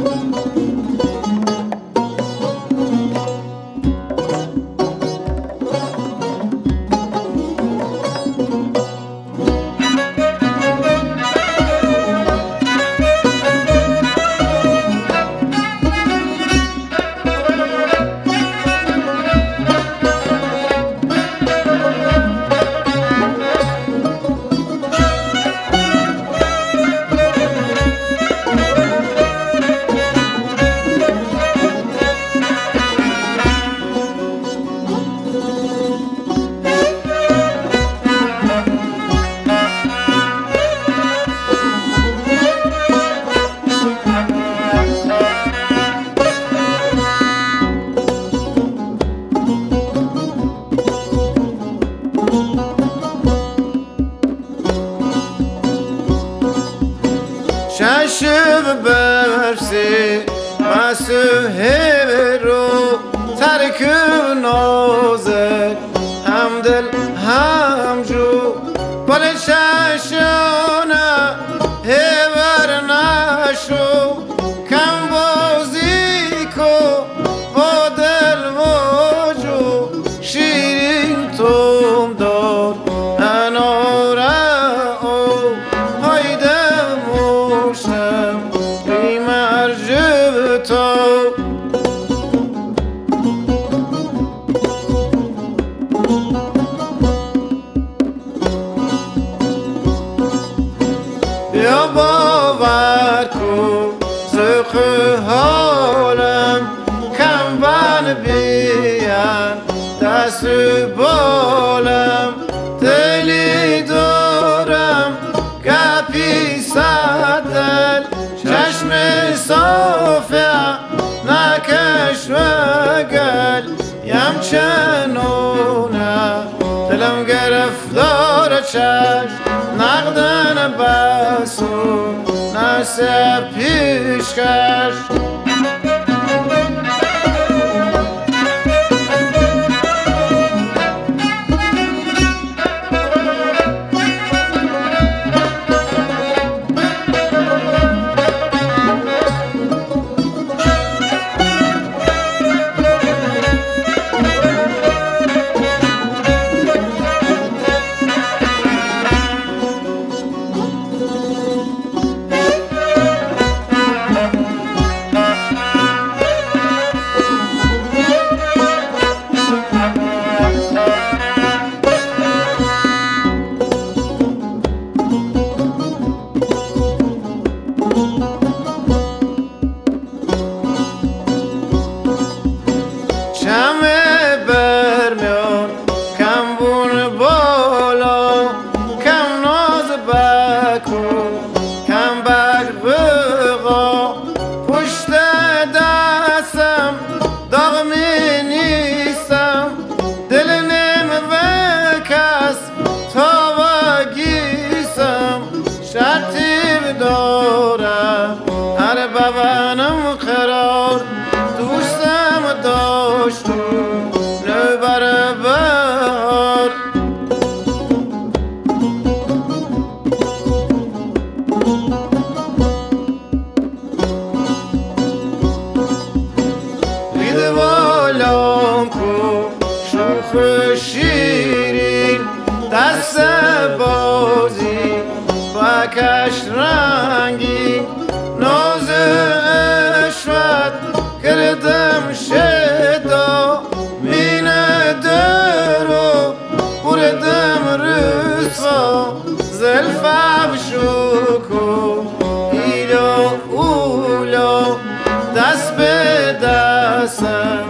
Boom, boom, boom. برسی مسوه رو ترک بالم دلی دارم گپی صدل چشم صافه نکش و گل یم چنونه دلم گرفتار چشم نقدن بسو نسه پیشکش. چم شرطی دارم. هر ببنم قرار دوستم داشت. نو بر بهار رید بالام کو شوخ شیرین دست بازی کش رنگی ناز اشوت کردم شدا مین درو بردم رسوا. زلف افشوکو ایلا اولا. دست به دستم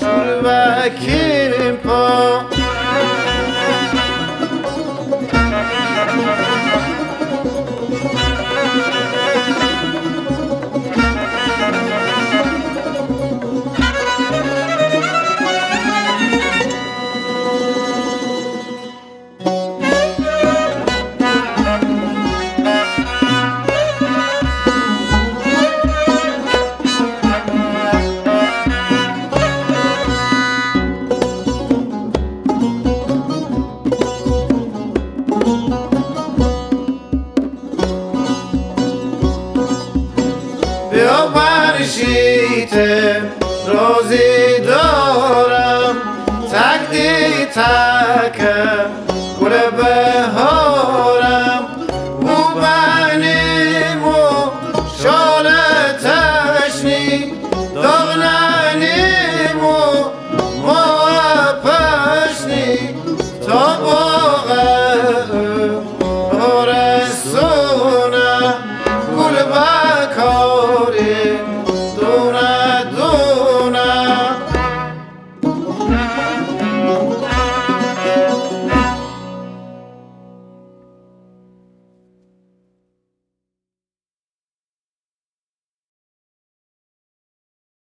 شور و کیم پا. دی تکه گل بهارم مو بنی مو شال تشنی داغ ننی مو ما پشنی تا با